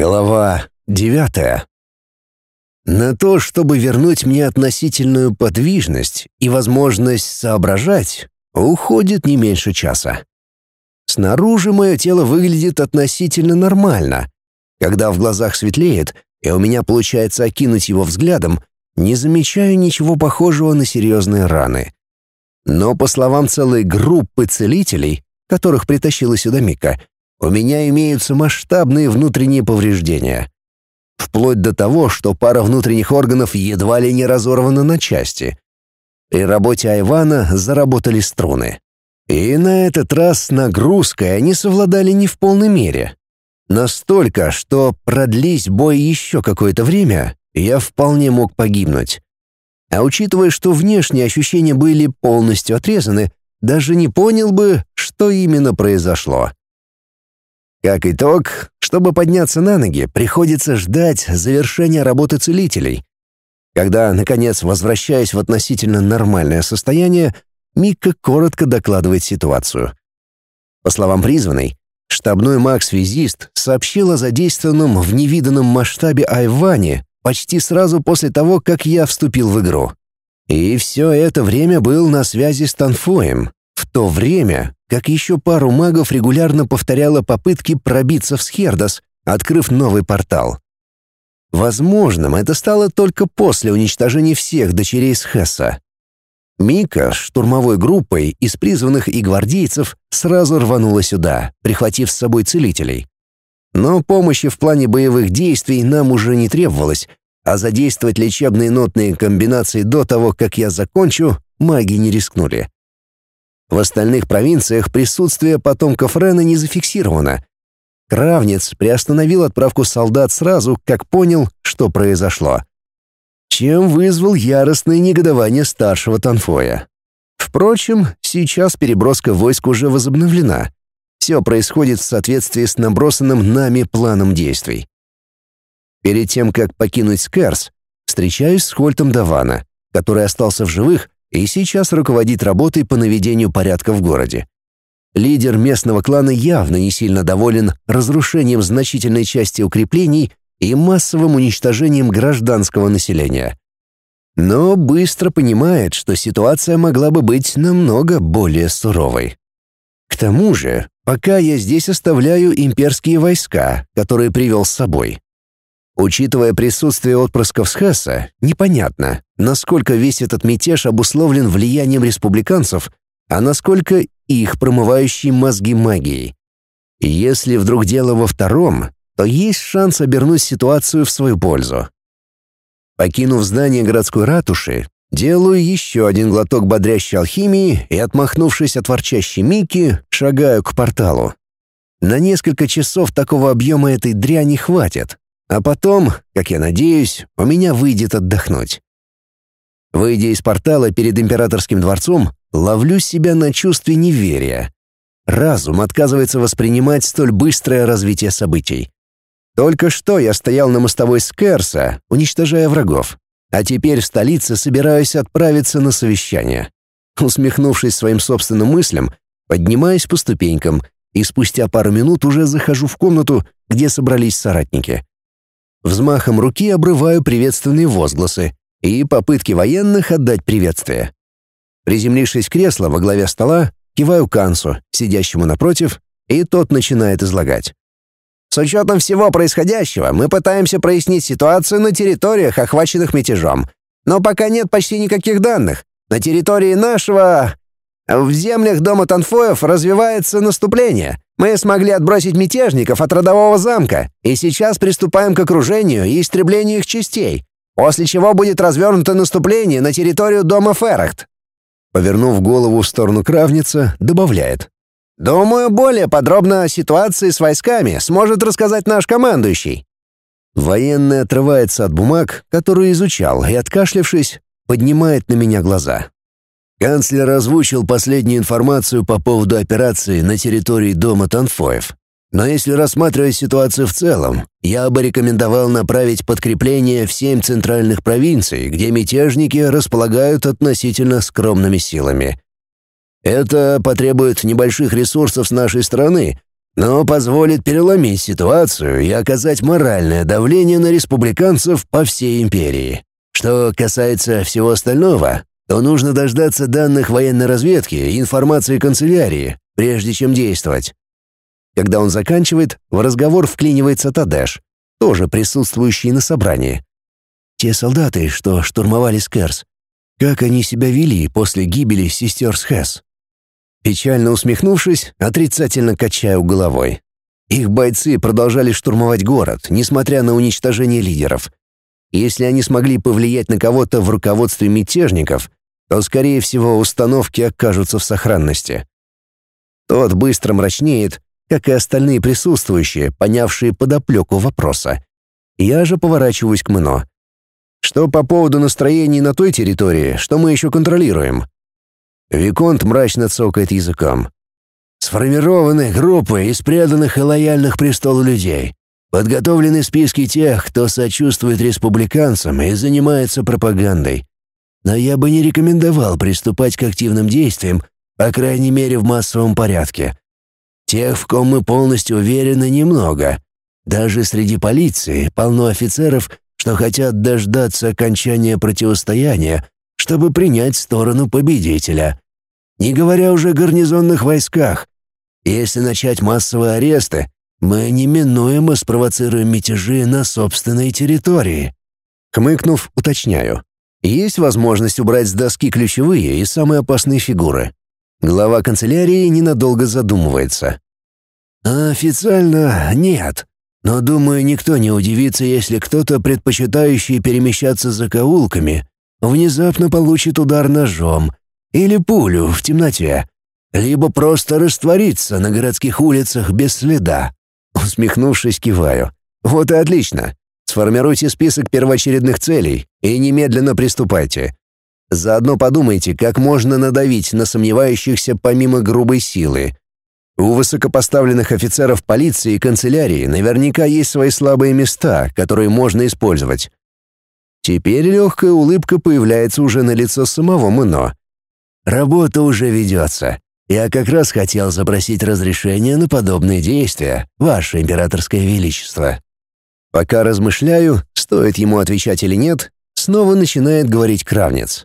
Глава девятая. На то, чтобы вернуть мне относительную подвижность и возможность соображать, уходит не меньше часа. Снаружи мое тело выглядит относительно нормально. Когда в глазах светлеет, и у меня получается окинуть его взглядом, не замечаю ничего похожего на серьезные раны. Но, по словам целой группы целителей, которых притащила сюда Мика, у меня имеются масштабные внутренние повреждения. Вплоть до того, что пара внутренних органов едва ли не разорвана на части. При работе Айвана заработали струны. И на этот раз с нагрузкой они совладали не в полной мере. Настолько, что продлись бой еще какое-то время, я вполне мог погибнуть. А учитывая, что внешние ощущения были полностью отрезаны, даже не понял бы, что именно произошло. Как итог, чтобы подняться на ноги, приходится ждать завершения работы целителей. Когда, наконец, возвращаюсь в относительно нормальное состояние, Мика коротко докладывает ситуацию. По словам призванной, штабной маг-связист сообщил о задействованном в невиданном масштабе Айване почти сразу после того, как я вступил в игру. И все это время был на связи с Танфоем, в то время, как еще пару магов регулярно повторяла попытки пробиться в Схердос, открыв новый портал. Возможным это стало только после уничтожения всех дочерей Схесса. Мика штурмовой группой из призванных и гвардейцев сразу рванула сюда, прихватив с собой целителей. Но помощи в плане боевых действий нам уже не требовалось, а задействовать лечебные нотные комбинации до того, как я закончу, маги не рискнули. В остальных провинциях присутствие потомков Рена не зафиксировано. Кравнец приостановил отправку солдат сразу, как понял, что произошло. Чем вызвал яростное негодование старшего Танфоя. Впрочем, сейчас переброска войск уже возобновлена. Все происходит в соответствии с набросанным нами планом действий. Перед тем, как покинуть Скерс, встречаюсь с Хольтом Давана, который остался в живых и сейчас руководит работой по наведению порядка в городе. Лидер местного клана явно не сильно доволен разрушением значительной части укреплений и массовым уничтожением гражданского населения. Но быстро понимает, что ситуация могла бы быть намного более суровой. К тому же, пока я здесь оставляю имперские войска, которые привел с собой. Учитывая присутствие отпрысков Схесса, непонятно, насколько весь этот мятеж обусловлен влиянием республиканцев, а насколько их промывающей мозги магией. Если вдруг дело во втором, то есть шанс обернуть ситуацию в свою пользу. Покинув здание городской ратуши, делаю еще один глоток бодрящей алхимии и, отмахнувшись от ворчащей Мики, шагаю к порталу. На несколько часов такого объема этой дряни хватит, а потом, как я надеюсь, у меня выйдет отдохнуть. Выйдя из портала перед императорским дворцом, ловлю себя на чувстве неверия. Разум отказывается воспринимать столь быстрое развитие событий. Только что я стоял на мостовой Скерса, уничтожая врагов, а теперь в столице собираюсь отправиться на совещание. Усмехнувшись своим собственным мыслям, поднимаюсь по ступенькам и спустя пару минут уже захожу в комнату, где собрались соратники. Взмахом руки обрываю приветственные возгласы и попытки военных отдать приветствие. Приземлившись в кресло во главе стола, киваю Кансу, сидящему напротив, и тот начинает излагать. С учетом всего происходящего, мы пытаемся прояснить ситуацию на территориях, охваченных мятежом. Но пока нет почти никаких данных. На территории нашего... В землях дома Танфоев развивается наступление. Мы смогли отбросить мятежников от родового замка, и сейчас приступаем к окружению и истреблению их частей, после чего будет развернуто наступление на территорию дома Ферахт». Повернув голову в сторону Кравница, добавляет. «Думаю, более подробно о ситуации с войсками сможет рассказать наш командующий». Военный отрывается от бумаг, которые изучал, и, откашлявшись, поднимает на меня глаза. Канцлер озвучил последнюю информацию по поводу операции на территории дома Танфоев. Но если рассматривать ситуацию в целом, я бы рекомендовал направить подкрепление в семь центральных провинций, где мятежники располагают относительно скромными силами. Это потребует небольших ресурсов с нашей стороны, но позволит переломить ситуацию и оказать моральное давление на республиканцев по всей империи. Что касается всего остального, то нужно дождаться данных военной разведки и информации канцелярии, прежде чем действовать. Когда он заканчивает, в разговор вклинивается Тадеш, тоже присутствующий на собрании. Те солдаты, что штурмовали Скерс, как они себя вели после гибели сестер Схэс? Печально усмехнувшись, отрицательно качаю головой. Их бойцы продолжали штурмовать город, несмотря на уничтожение лидеров. Если они смогли повлиять на кого-то в руководстве мятежников, то, скорее всего, установки окажутся в сохранности. Тот быстро мрачнеет, как и остальные присутствующие, понявшие подоплеку вопроса. Я же поворачиваюсь к Мно. Что по поводу настроений на той территории, что мы еще контролируем? Виконт мрачно цокает языком. Сформированы группы из преданных и лояльных престолу людей. Подготовлены списки тех, кто сочувствует республиканцам и занимается пропагандой. Но я бы не рекомендовал приступать к активным действиям, по крайней мере в массовом порядке. Тех, в ком мы полностью уверены, немного. Даже среди полиции полно офицеров, что хотят дождаться окончания противостояния, чтобы принять сторону победителя. Не говоря уже о гарнизонных войсках. Если начать массовые аресты, мы неминуемо спровоцируем мятежи на собственной территории. Хмыкнув, уточняю. Есть возможность убрать с доски ключевые и самые опасные фигуры. Глава канцелярии ненадолго задумывается. «Официально нет. Но, думаю, никто не удивится, если кто-то, предпочитающий перемещаться за каулками, внезапно получит удар ножом или пулю в темноте, либо просто растворится на городских улицах без следа. Усмехнувшись, киваю. Вот и отлично. Сформируйте список первоочередных целей и немедленно приступайте. Заодно подумайте, как можно надавить на сомневающихся помимо грубой силы. У высокопоставленных офицеров полиции и канцелярии наверняка есть свои слабые места, которые можно использовать. Теперь легкая улыбка появляется уже на лицо самого Мно. Работа уже ведется. Я как раз хотел запросить разрешение на подобные действия, Ваше Императорское Величество. Пока размышляю, стоит ему отвечать или нет, снова начинает говорить Кравнец.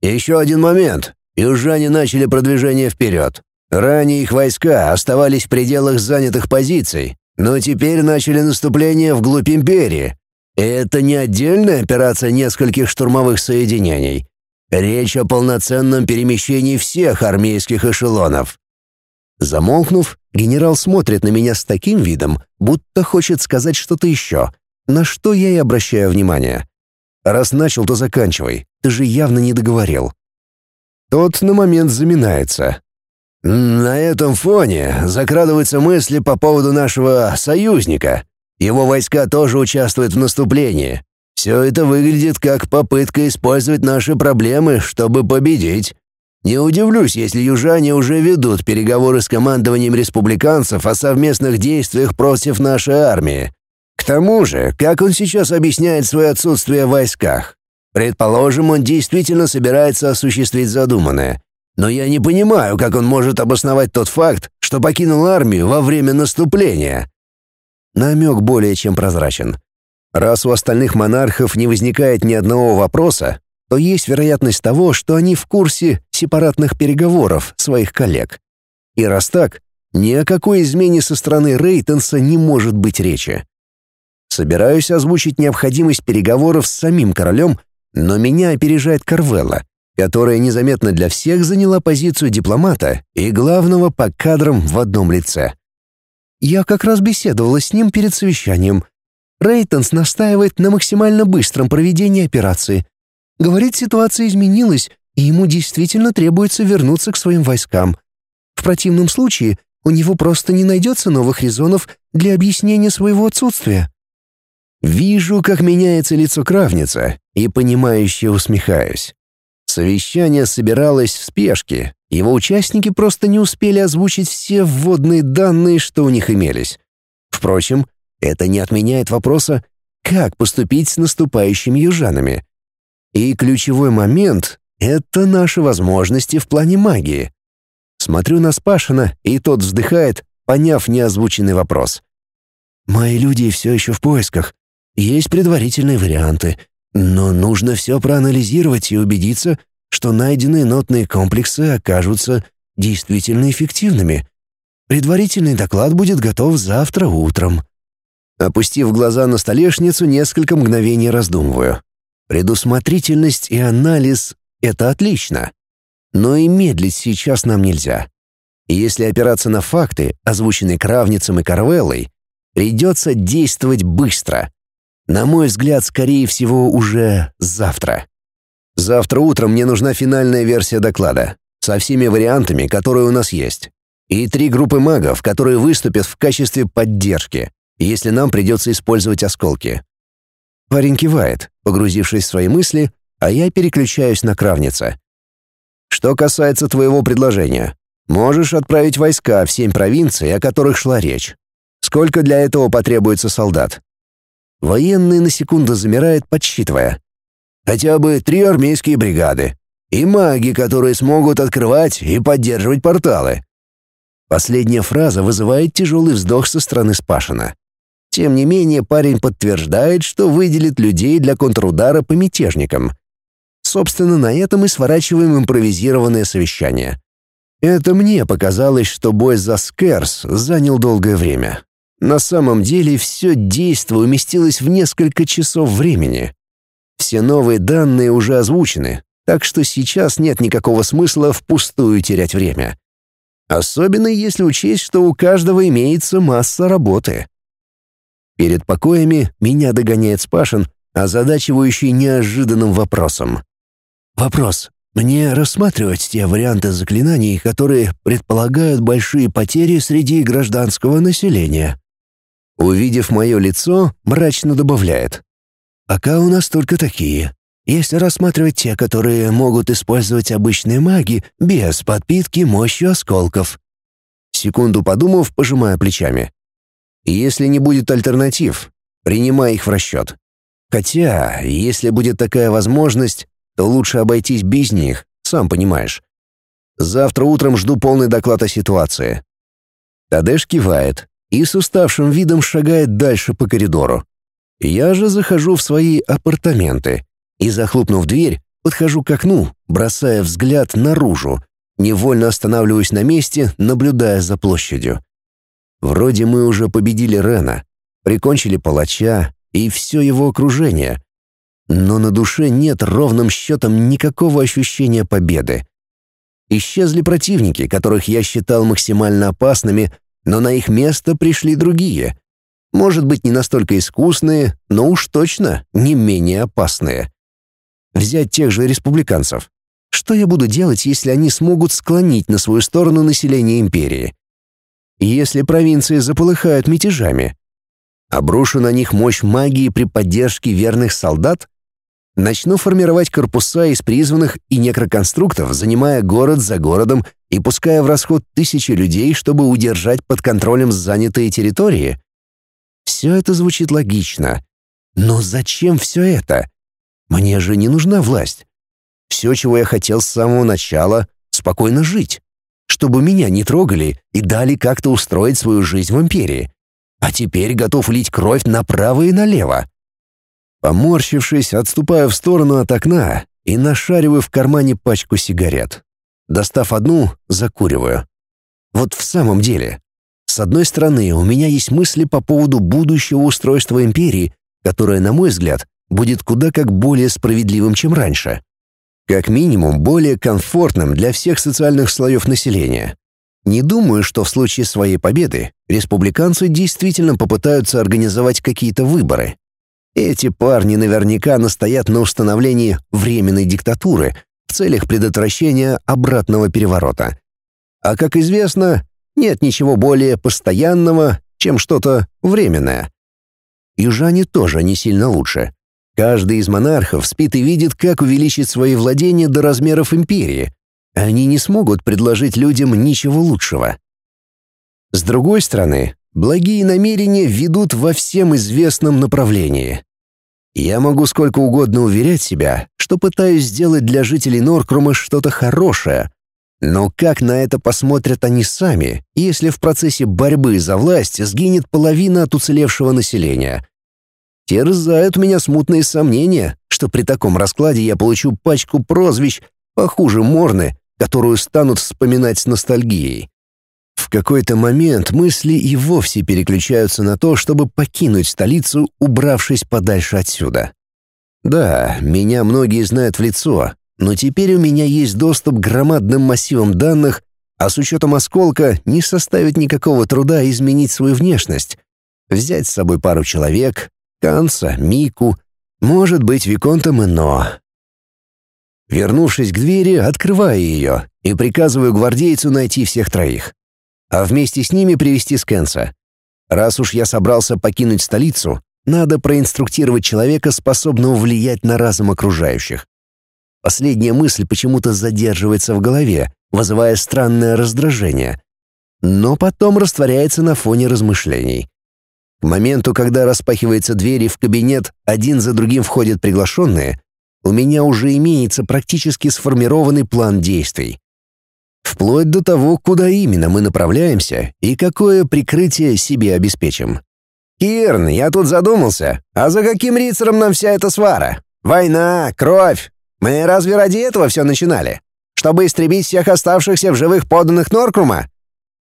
«Еще один момент. Южане начали продвижение вперед. Ранее их войска оставались в пределах занятых позиций, но теперь начали наступление вглубь империи. это не отдельная операция нескольких штурмовых соединений. Речь о полноценном перемещении всех армейских эшелонов. Замолкнув, генерал смотрит на меня с таким видом, будто хочет сказать что-то еще, на что я и обращаю внимание. Раз начал, то заканчивай, ты же явно не договорил. Тот на момент заминается, на этом фоне закрадываются мысли по поводу нашего союзника. Его войска тоже участвуют в наступлении. Все это выглядит как попытка использовать наши проблемы, чтобы победить. Не удивлюсь, если южане уже ведут переговоры с командованием республиканцев о совместных действиях против нашей армии. К тому же, как он сейчас объясняет свое отсутствие в войсках? Предположим, он действительно собирается осуществить задуманное — но я не понимаю, как он может обосновать тот факт, что покинул армию во время наступления. Намек более чем прозрачен. Раз у остальных монархов не возникает ни одного вопроса, то есть вероятность того, что они в курсе сепаратных переговоров своих коллег. И раз так, ни о какой измене со стороны Рейтенса не может быть речи. Собираюсь озвучить необходимость переговоров с самим королем, но меня опережает Карвелла, которая незаметно для всех заняла позицию дипломата и главного по кадрам в одном лице. Я как раз беседовала с ним перед совещанием. Рейтонс настаивает на максимально быстром проведении операции. Говорит, ситуация изменилась, ему действительно требуется вернуться к своим войскам. В противном случае у него просто не найдется новых резонов для объяснения своего отсутствия. Вижу, как меняется лицо Кравница, и понимающе усмехаюсь. Совещание собиралось в спешке, его участники просто не успели озвучить все вводные данные, что у них имелись. Впрочем, это не отменяет вопроса, как поступить с наступающими южанами. И ключевой момент — это наши возможности в плане магии. Смотрю на Спашина, и тот вздыхает, поняв неозвученный вопрос. «Мои люди все еще в поисках. Есть предварительные варианты, но нужно все проанализировать и убедиться, что найденные нотные комплексы окажутся действительно эффективными. Предварительный доклад будет готов завтра утром». Опустив глаза на столешницу, несколько мгновений раздумываю. Предусмотрительность и анализ — это отлично. Но и медлить сейчас нам нельзя. Если опираться на факты, озвученные Кравницем и Карвеллой, придется действовать быстро. На мой взгляд, скорее всего, уже завтра. Завтра утром мне нужна финальная версия доклада со всеми вариантами, которые у нас есть. И три группы магов, которые выступят в качестве поддержки, если нам придется использовать осколки. Парень кивает, погрузившись в свои мысли, а я переключаюсь на Кравница. Что касается твоего предложения, можешь отправить войска в семь провинций, о которых шла речь. Сколько для этого потребуется солдат? Военный на секунду замирает, подсчитывая. Хотя бы три армейские бригады. И маги, которые смогут открывать и поддерживать порталы. Последняя фраза вызывает тяжелый вздох со стороны Спашина. Тем не менее, парень подтверждает, что выделит людей для контрудара по мятежникам. Собственно, на этом и сворачиваем импровизированное совещание. Это мне показалось, что бой за Скерс занял долгое время. На самом деле все действо уместилось в несколько часов времени. Все новые данные уже озвучены, так что сейчас нет никакого смысла впустую терять время. Особенно если учесть, что у каждого имеется масса работы. Перед покоями меня догоняет Спашин, озадачивающий неожиданным вопросом. Вопрос. Мне рассматривать те варианты заклинаний, которые предполагают большие потери среди гражданского населения. Увидев мое лицо, мрачно добавляет. Пока у нас только такие. Если рассматривать те, которые могут использовать обычные маги без подпитки мощью осколков. Секунду подумав, пожимая плечами. Если не будет альтернатив, принимай их в расчет. Хотя, если будет такая возможность, то лучше обойтись без них, сам понимаешь. Завтра утром жду полный доклад о ситуации. Тадеш кивает и с уставшим видом шагает дальше по коридору. Я же захожу в свои апартаменты и, захлопнув дверь, подхожу к окну, бросая взгляд наружу, невольно останавливаюсь на месте, наблюдая за площадью. Вроде мы уже победили Рена, прикончили палача и все его окружение. Но на душе нет ровным счетом никакого ощущения победы. Исчезли противники, которых я считал максимально опасными, но на их место пришли другие. Может быть, не настолько искусные, но уж точно не менее опасные. Взять тех же республиканцев. Что я буду делать, если они смогут склонить на свою сторону население империи? если провинции заполыхают мятежами? Обрушу на них мощь магии при поддержке верных солдат? Начну формировать корпуса из призванных и некроконструктов, занимая город за городом и пуская в расход тысячи людей, чтобы удержать под контролем занятые территории? Все это звучит логично. Но зачем все это? Мне же не нужна власть. Все, чего я хотел с самого начала — спокойно жить чтобы меня не трогали и дали как-то устроить свою жизнь в империи. А теперь готов лить кровь направо и налево. Поморщившись, отступаю в сторону от окна и нашариваю в кармане пачку сигарет. Достав одну, закуриваю. Вот в самом деле, с одной стороны, у меня есть мысли по поводу будущего устройства империи, которое, на мой взгляд, будет куда как более справедливым, чем раньше. Как минимум, более комфортным для всех социальных слоев населения. Не думаю, что в случае своей победы республиканцы действительно попытаются организовать какие-то выборы. Эти парни наверняка настоят на установлении временной диктатуры в целях предотвращения обратного переворота. А как известно, нет ничего более постоянного, чем что-то временное. Южане тоже не сильно лучше. Каждый из монархов спит и видит, как увеличить свои владения до размеров империи. Они не смогут предложить людям ничего лучшего. С другой стороны, благие намерения ведут во всем известном направлении. Я могу сколько угодно уверять себя, что пытаюсь сделать для жителей Норкрума что-то хорошее, Но как на это посмотрят они сами, если в процессе борьбы за власть сгинет половина от уцелевшего населения? Терзают меня смутные сомнения, что при таком раскладе я получу пачку прозвищ похуже Морны, которую станут вспоминать с ностальгией. В какой-то момент мысли и вовсе переключаются на то, чтобы покинуть столицу, убравшись подальше отсюда. Да, меня многие знают в лицо, но теперь у меня есть доступ к громадным массивам данных, а с учетом осколка не составит никакого труда изменить свою внешность. Взять с собой пару человек, Канца, Мику, может быть, Виконта Мэно. Вернувшись к двери, открываю ее и приказываю гвардейцу найти всех троих а вместе с ними привести Скенса. Раз уж я собрался покинуть столицу, надо проинструктировать человека, способного влиять на разум окружающих. Последняя мысль почему-то задерживается в голове, вызывая странное раздражение, но потом растворяется на фоне размышлений. К моменту, когда распахивается дверь и в кабинет один за другим входят приглашенные, у меня уже имеется практически сформированный план действий вплоть до того, куда именно мы направляемся и какое прикрытие себе обеспечим. «Кирн, я тут задумался, а за каким рицаром нам вся эта свара? Война, кровь. Мы разве ради этого все начинали? Чтобы истребить всех оставшихся в живых подданных Норкрума?»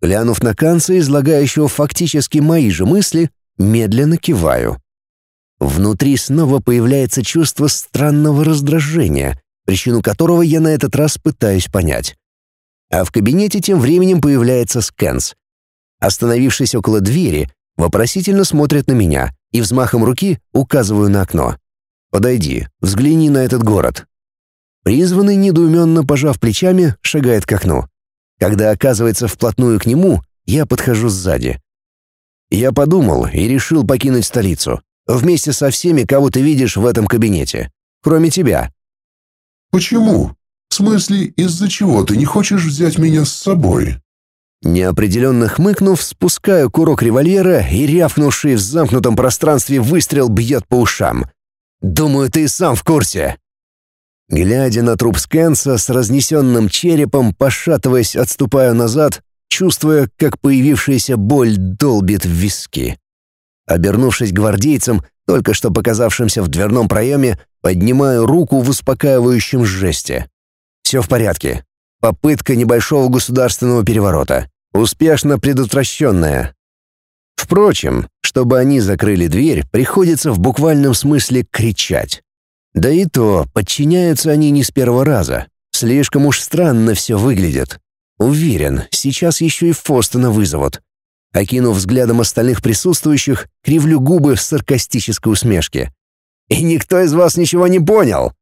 Глянув на Канца, излагающего фактически мои же мысли, медленно киваю. Внутри снова появляется чувство странного раздражения, причину которого я на этот раз пытаюсь понять. А в кабинете тем временем появляется Скэнс. Остановившись около двери, вопросительно смотрит на меня и взмахом руки указываю на окно. «Подойди, взгляни на этот город». Призванный, недоуменно пожав плечами, шагает к окну. Когда оказывается вплотную к нему, я подхожу сзади. Я подумал и решил покинуть столицу. Вместе со всеми, кого ты видишь в этом кабинете. Кроме тебя. «Почему?» В смысле, из-за чего ты не хочешь взять меня с собой?» Неопределенно хмыкнув, спускаю курок револьвера и, рявкнувший в замкнутом пространстве, выстрел бьет по ушам. «Думаю, ты сам в курсе». Глядя на труп Скэнса с разнесенным черепом, пошатываясь, отступаю назад, чувствуя, как появившаяся боль долбит в виски. Обернувшись гвардейцам, только что показавшимся в дверном проеме, поднимаю руку в успокаивающем жесте. Все в порядке. Попытка небольшого государственного переворота. Успешно предотвращенная. Впрочем, чтобы они закрыли дверь, приходится в буквальном смысле кричать. Да и то, подчиняются они не с первого раза. Слишком уж странно все выглядит. Уверен, сейчас еще и Фостона вызовут. Окинув взглядом остальных присутствующих, кривлю губы в саркастической усмешке. «И никто из вас ничего не понял!»